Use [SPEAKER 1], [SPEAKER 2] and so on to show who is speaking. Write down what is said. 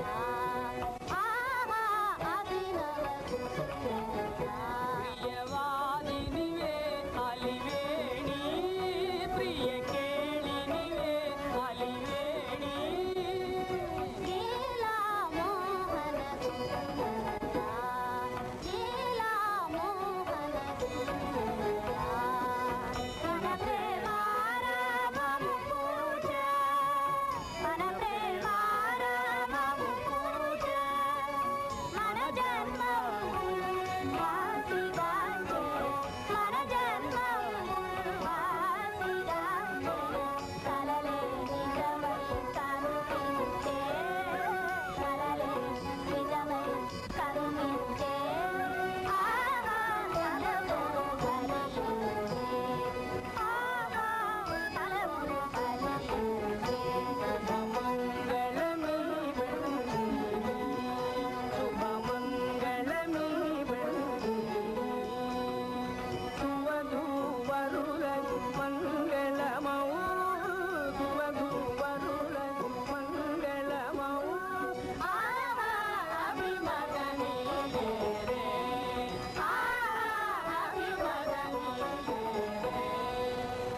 [SPEAKER 1] Yeah. Bye.